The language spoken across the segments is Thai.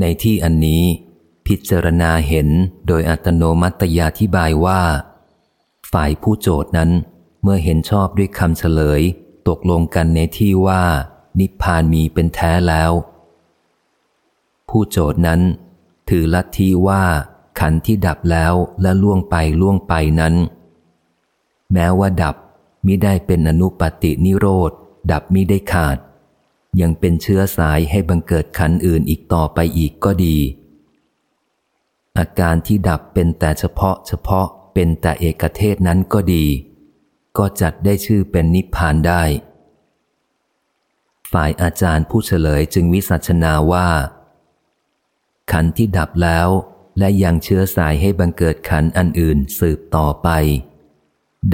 ในที่อันนี้ พิจารณาเห็นโดยอัตโนมัติยาธิบายว่า ฝ่ายผู้โจทย์นั้นเมื่อเห็นชอบด้วยคำเฉลย ตกลงกันในที่ว่า นิพพานมีเป็นแท้แล้ว ผู้โจทย์นั้น ถือลัทธิว่า ขันที่ดับแล้วและล่วงไปล่วงไปนั้น แม้ว่าดับมิได้เป็นอนุปตินิโรธดับมิได้ขาด ยังเป็นเชื้อสายให้บังเกิดขันอื่นอีกต่อไปอีกก็ดี อาการที่ดับเป็นแต่เฉพาะเฉพาะเป็นแต่เอกเทศนั้นก็ดี ก็จัดได้ชื่อเป็นนิพพานได้ ฝ่ายอาจารย์ผู้เฉลยจึงวิสัชนาว่า ขันที่ดับแล้วและยังเชื้อสายให้บังเกิดขันอันอื่นสืบต่อไป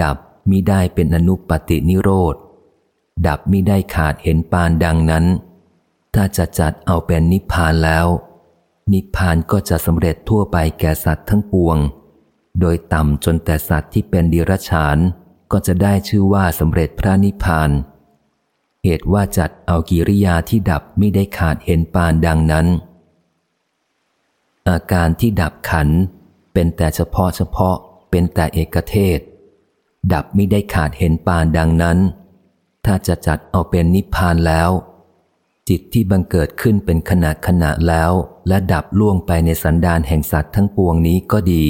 ดับมิได้เป็นอนุปตินิโรธ ดับมิได้ขาดเห็นปานดังนั้น ถ้าจะจัดเอาเป็นนิพพานแล้ว นิพพานก็จะสำเร็จทั่วไปแก่สัตว์ทั้งปวง โดยต่ำจนแต่สัตว์ที่เป็นดิรัจฉาน ก็จะได้ชื่อว่าสำเร็จพระนิพพาน เหตุว่าจัดเอากิริยาที่ดับไม่ได้ขาดเห็นปานดังนั้น อาการที่ดับขันเป็นแต่เฉพาะเฉพาะเป็นแต่เอกเทศ ดับไม่ได้ขาดเห็นปานดังนั้น ถ้าจะจัดเอาเป็นนิพพานแล้ว จิตที่บังเกิดขึ้นเป็นขณะขณะแล้ว และดับล่วงไปในสันดานแห่งสัตว์ทั้งปวงนี้ก็ดี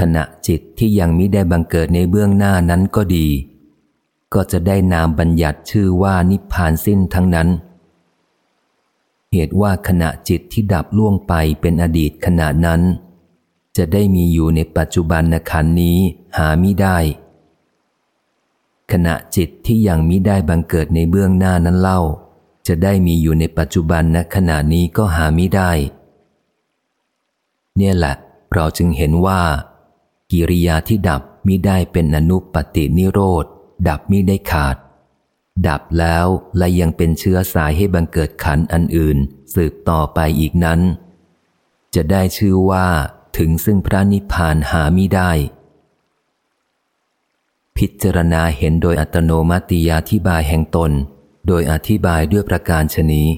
ขณะจิตที่ยังมิได้บังเกิดในเบื้องหน้านั้นก็ดี ก็จะได้นามบัญญัติชื่อว่านิพพานสิ้นทั้งนั้น เหตุว่าขณะจิตที่ดับล่วงไปเป็นอดีตขณะนั้น จะได้มีอยู่ในปัจจุบันนขันนี้หามิได้ ขณะจิตที่ยังมิได้บังเกิดในเบื้องหน้านั้นเล่า จะได้มีอยู่ในปัจจุบันณขณะนี้ก็หามิได้ เนี่ยแหละ เราจึงเห็นว่า กิริยาที่ดับมิได้เป็นอนุปตินิโรธ ดับมิได้ขาด ดับแล้วและยังเป็นเชื้อสายให้บังเกิดขันอันอื่น สืบต่อไปอีกนั้น จะได้ชื่อว่า ถึงซึ่งพระนิพพานหามิได้ พิจารณาเห็นโดยอัตโนมัติยาธิบายแห่งตน โดยอธิบายด้วยประการชนี้